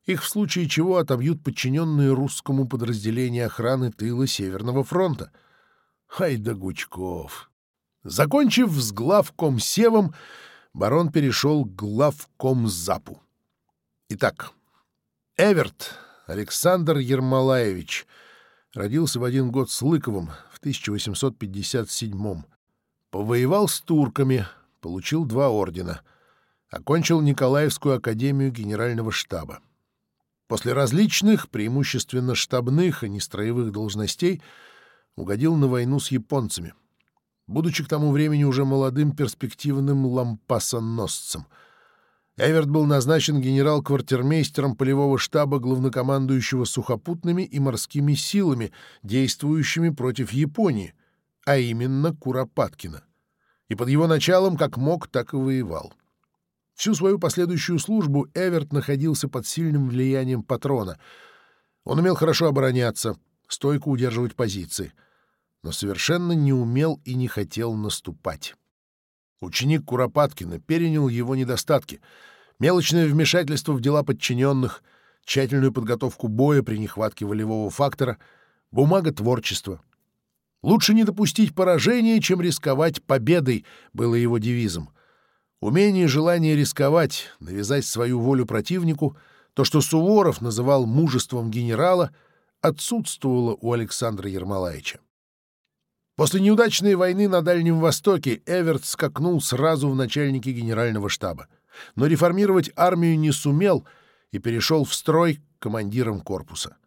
S1: их в случае чего отобьют подчиненные русскому подразделению охраны тыла Северного фронта. Хай да Гучков! Закончив с главком Севом, барон перешел к главком Запу. Итак, Эверт Александр Ермолаевич родился в один год с Лыковым в 1857-м. Повоевал с турками, получил два ордена. Окончил Николаевскую академию генерального штаба. После различных, преимущественно штабных и нестроевых должностей, угодил на войну с японцами, будучи к тому времени уже молодым перспективным лампасоносцем. Эверт был назначен генерал-квартирмейстером полевого штаба, главнокомандующего сухопутными и морскими силами, действующими против Японии, а именно Куропаткина. И под его началом как мог, так и воевал. Всю свою последующую службу Эверт находился под сильным влиянием патрона. Он умел хорошо обороняться, стойко удерживать позиции — но совершенно не умел и не хотел наступать. Ученик Куропаткина перенял его недостатки, мелочное вмешательство в дела подчиненных, тщательную подготовку боя при нехватке волевого фактора, бумага творчества. «Лучше не допустить поражения, чем рисковать победой», было его девизом. Умение и желание рисковать, навязать свою волю противнику, то, что Суворов называл мужеством генерала, отсутствовало у Александра Ермолаевича. После неудачной войны на Дальнем Востоке Эверт скакнул сразу в начальники генерального штаба, но реформировать армию не сумел и перешел в строй командиром корпуса.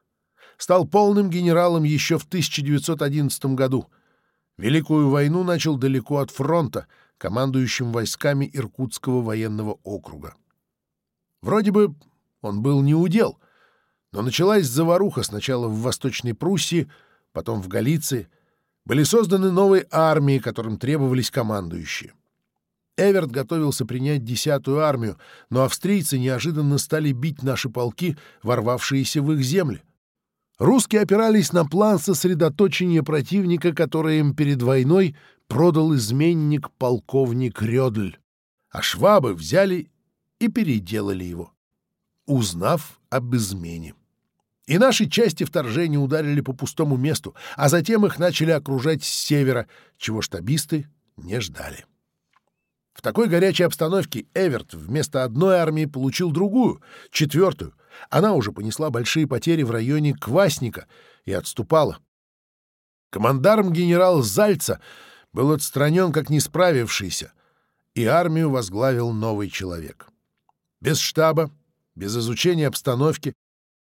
S1: Стал полным генералом еще в 1911 году. Великую войну начал далеко от фронта — командующим войсками Иркутского военного округа. Вроде бы он был не удел, но началась заваруха сначала в Восточной Пруссии, потом в Галиции. Были созданы новые армии, которым требовались командующие. Эверт готовился принять десятую армию, но австрийцы неожиданно стали бить наши полки, ворвавшиеся в их земли. Русские опирались на план сосредоточения противника, который им перед войной продал изменник полковник Рёдль, а швабы взяли и переделали его, узнав об измене. И наши части вторжения ударили по пустому месту, а затем их начали окружать с севера, чего штабисты не ждали. В такой горячей обстановке Эверт вместо одной армии получил другую, четвертую. Она уже понесла большие потери в районе Квасника и отступала. Командарм генерал Зальца был отстранен как не справившийся, и армию возглавил новый человек. Без штаба, без изучения обстановки,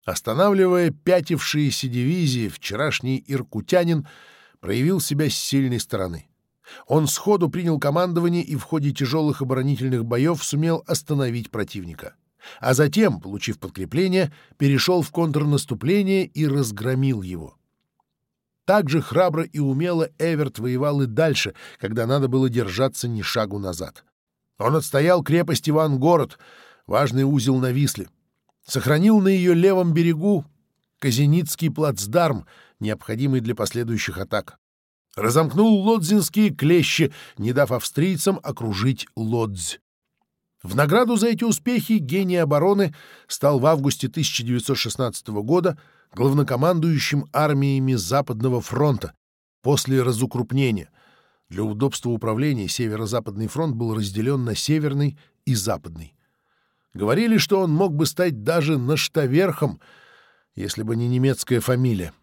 S1: останавливая пятившиеся дивизии, вчерашний иркутянин проявил себя с сильной стороны. Он сходу принял командование и в ходе тяжелых оборонительных боев сумел остановить противника. А затем, получив подкрепление, перешел в контрнаступление и разгромил его. Так же храбро и умело Эверт воевал и дальше, когда надо было держаться ни шагу назад. Он отстоял крепость Ивангород, важный узел на Висле, сохранил на ее левом берегу Казеницкий плацдарм, необходимый для последующих атак. Разомкнул лодзинские клещи, не дав австрийцам окружить Лодзь. В награду за эти успехи гений обороны стал в августе 1916 года главнокомандующим армиями Западного фронта после разукрупнения. Для удобства управления Северо-Западный фронт был разделен на Северный и Западный. Говорили, что он мог бы стать даже наштаверхом, если бы не немецкая фамилия.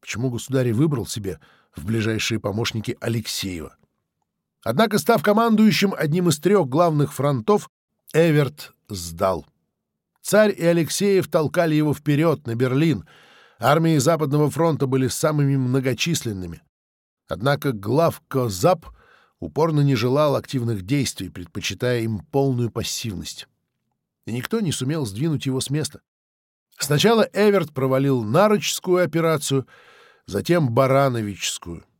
S1: Почему государь выбрал себе в ближайшие помощники Алексеева? Однако, став командующим одним из трех главных фронтов, Эверт сдал. Царь и Алексеев толкали его вперед, на Берлин. Армии Западного фронта были самыми многочисленными. Однако главка Зап упорно не желал активных действий, предпочитая им полную пассивность. И никто не сумел сдвинуть его с места. Сначала Эверт провалил Нарочскую операцию, затем Барановичскую —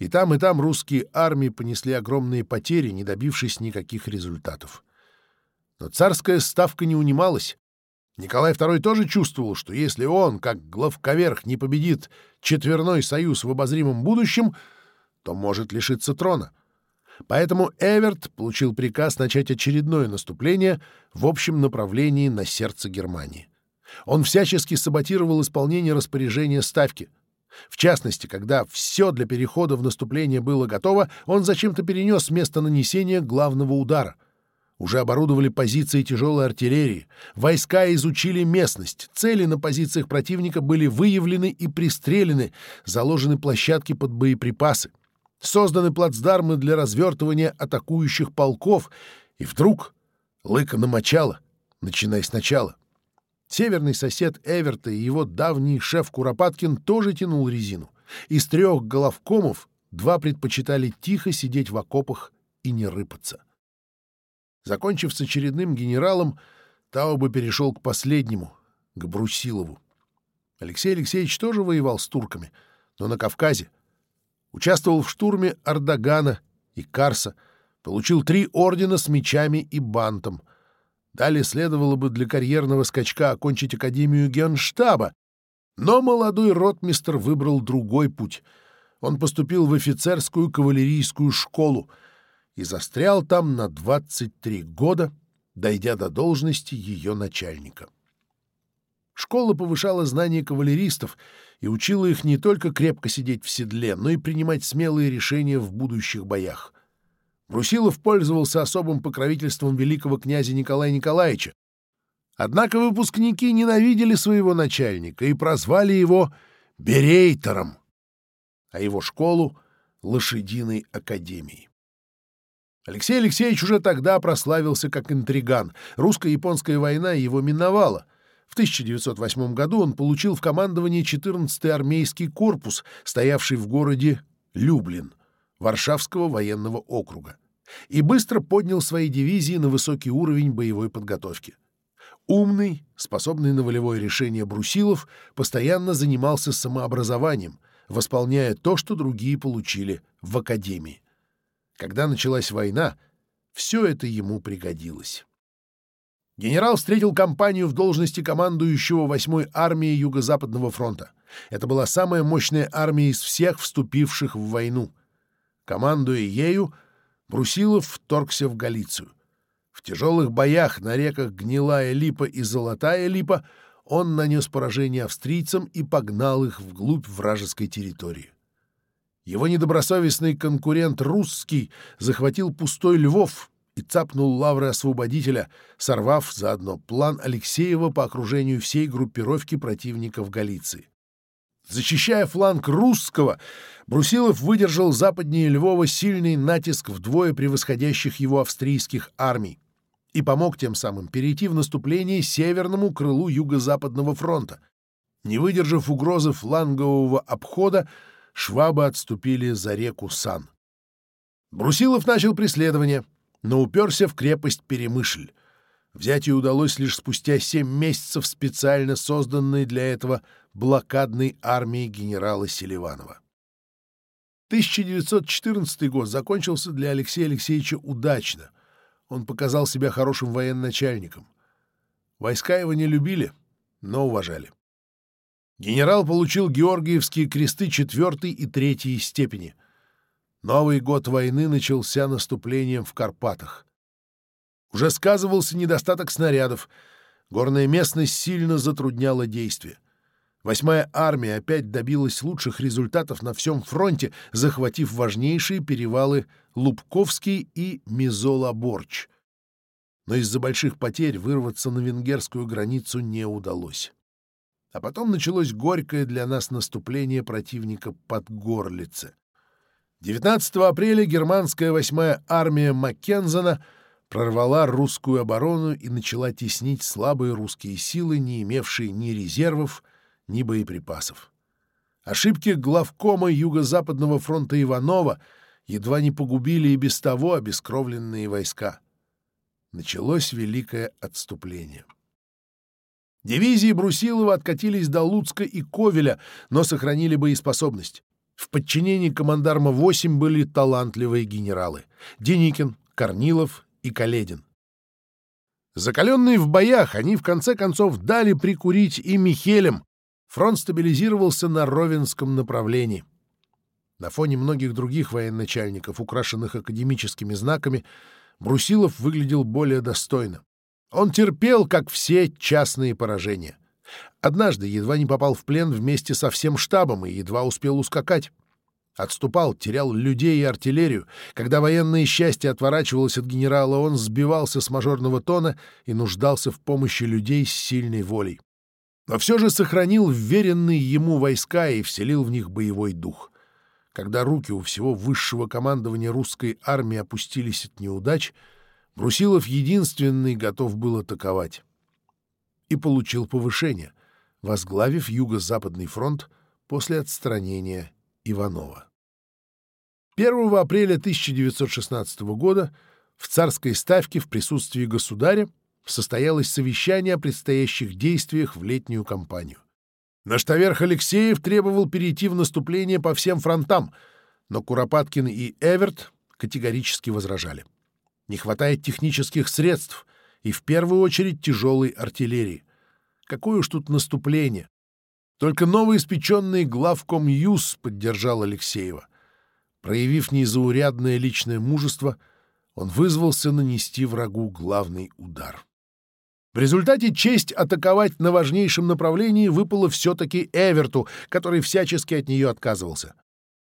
S1: и там, и там русские армии понесли огромные потери, не добившись никаких результатов. Но царская ставка не унималась. Николай II тоже чувствовал, что если он, как главковерх, не победит четверной союз в обозримом будущем, то может лишиться трона. Поэтому Эверт получил приказ начать очередное наступление в общем направлении на сердце Германии. Он всячески саботировал исполнение распоряжения ставки — в частности, когда все для перехода в наступление было готово, он зачем-то перенес место нанесения главного удара. Уже оборудовали позиции тяжелой артиллерии, войска изучили местность, цели на позициях противника были выявлены и пристрелены, заложены площадки под боеприпасы, созданы плацдармы для развертывания атакующих полков, и вдруг лыка намочала, начиная сначала. Северный сосед Эверта и его давний шеф Куропаткин тоже тянул резину. Из трех головкомов два предпочитали тихо сидеть в окопах и не рыпаться. Закончив с очередным генералом, Тауба перешел к последнему, к Брусилову. Алексей Алексеевич тоже воевал с турками, но на Кавказе. Участвовал в штурме Ардагана и Карса, получил три ордена с мечами и бантом. Далее следовало бы для карьерного скачка окончить Академию Генштаба. Но молодой ротмистр выбрал другой путь. Он поступил в офицерскую кавалерийскую школу и застрял там на 23 года, дойдя до должности ее начальника. Школа повышала знания кавалеристов и учила их не только крепко сидеть в седле, но и принимать смелые решения в будущих боях — Брусилов пользовался особым покровительством великого князя Николая Николаевича. Однако выпускники ненавидели своего начальника и прозвали его берейтером, а его школу — «Лошадиной академией». Алексей Алексеевич уже тогда прославился как интриган. Русско-японская война его миновала. В 1908 году он получил в командование 14-й армейский корпус, стоявший в городе Люблин, Варшавского военного округа и быстро поднял свои дивизии на высокий уровень боевой подготовки. Умный, способный на волевое решение Брусилов, постоянно занимался самообразованием, восполняя то, что другие получили в академии. Когда началась война, все это ему пригодилось. Генерал встретил кампанию в должности командующего 8-й армией Юго-Западного фронта. Это была самая мощная армия из всех вступивших в войну. Командуя ею, Брусилов вторгся в Галицию. В тяжелых боях на реках Гнилая Липа и Золотая Липа он нанес поражение австрийцам и погнал их вглубь вражеской территории. Его недобросовестный конкурент русский захватил пустой Львов и цапнул лавры освободителя, сорвав заодно план Алексеева по окружению всей группировки противников Галиции защищая фланг русского, Брусилов выдержал западнее Львова сильный натиск вдвое превосходящих его австрийских армий и помог тем самым перейти в наступление северному крылу Юго-Западного фронта. Не выдержав угрозы флангового обхода, швабы отступили за реку Сан. Брусилов начал преследование, но уперся в крепость Перемышль. Взять ее удалось лишь спустя семь месяцев специально созданной для этого блокадной армии генерала Селиванова. 1914 год закончился для Алексея Алексеевича удачно. Он показал себя хорошим военачальником. Войска его не любили, но уважали. Генерал получил Георгиевские кресты четвертой и третьей степени. Новый год Уже сказывался недостаток снарядов. Горная местность сильно затрудняла действия. Восьмая армия опять добилась лучших результатов на всем фронте, захватив важнейшие перевалы Лубковский и Мизолоборч. Но из-за больших потерь вырваться на венгерскую границу не удалось. А потом началось горькое для нас наступление противника под Горлице. 19 апреля германская восьмая армия Маккензена — прорвала русскую оборону и начала теснить слабые русские силы, не имевшие ни резервов, ни боеприпасов. Ошибки главкома Юго-Западного фронта Иванова едва не погубили и без того обескровленные войска. Началось великое отступление. Дивизии Брусилова откатились до Луцка и Ковеля, но сохранили боеспособность. В подчинении командарма 8 были талантливые генералы — Деникин, Корнилов, и Каледин. Закаленные в боях, они в конце концов дали прикурить и Михелем. Фронт стабилизировался на Ровенском направлении. На фоне многих других военачальников, украшенных академическими знаками, Брусилов выглядел более достойно. Он терпел, как все, частные поражения. Однажды едва не попал в плен вместе со всем штабом и едва успел ускакать отступал, терял людей и артиллерию, когда военное счастье отворачивалось от генерала, он сбивался с мажорного тона и нуждался в помощи людей с сильной волей. Но все же сохранил веренные ему войска и вселил в них боевой дух. Когда руки у всего высшего командования русской армии опустились от неудач, Брусилов единственный готов был атаковать. И получил повышение, возглавив Юго-Западный фронт после отстранения Иванова. 1 апреля 1916 года в царской ставке в присутствии государя состоялось совещание о предстоящих действиях в летнюю кампанию. Наштаверх Алексеев требовал перейти в наступление по всем фронтам, но Куропаткин и Эверт категорически возражали. Не хватает технических средств и, в первую очередь, тяжелой артиллерии. Какое уж тут наступление! Только новоиспеченный главком ЮС поддержал Алексеева проявив незаурядное личное мужество, он вызвался нанести врагу главный удар. В результате честь атаковать на важнейшем направлении выпала все-таки Эверту, который всячески от нее отказывался.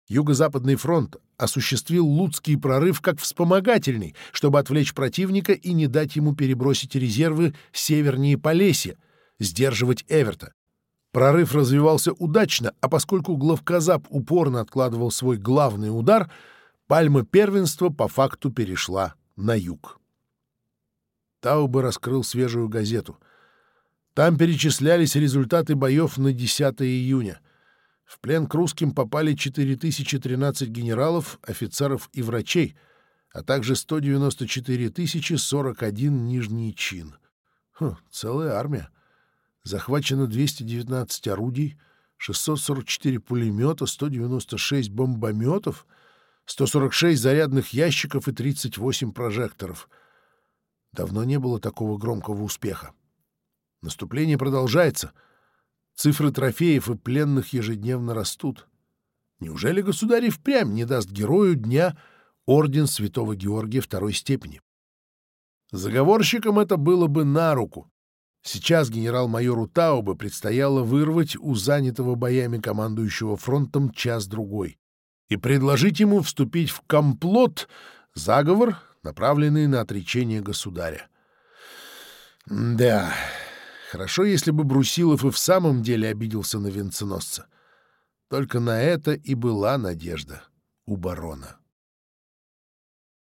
S1: Юго-Западный фронт осуществил Луцкий прорыв как вспомогательный, чтобы отвлечь противника и не дать ему перебросить резервы севернее Полесья, сдерживать Эверта прорыв развивался удачно, а поскольку главкозап упорно откладывал свой главный удар, пальма первенства по факту перешла на юг. Таубе раскрыл свежую газету. Там перечислялись результаты боев на 10 июня. В плен к русским попали 4013 генералов, офицеров и врачей, а также 194 041 нижний чин. Хм, целая армия захвачено 219 орудий, 644 пулемета, 196 бомбометов, 146 зарядных ящиков и 38 прожекторов. Давно не было такого громкого успеха. Наступление продолжается. Цифры трофеев и пленных ежедневно растут. Неужели государь и впрямь не даст герою дня орден святого Георгия второй степени? Заговорщикам это было бы на руку. Сейчас генерал-майору Таубе предстояло вырвать у занятого боями командующего фронтом час-другой и предложить ему вступить в комплот, заговор, направленные на отречение государя. Да, хорошо, если бы Брусилов и в самом деле обиделся на венценосца. Только на это и была надежда у барона.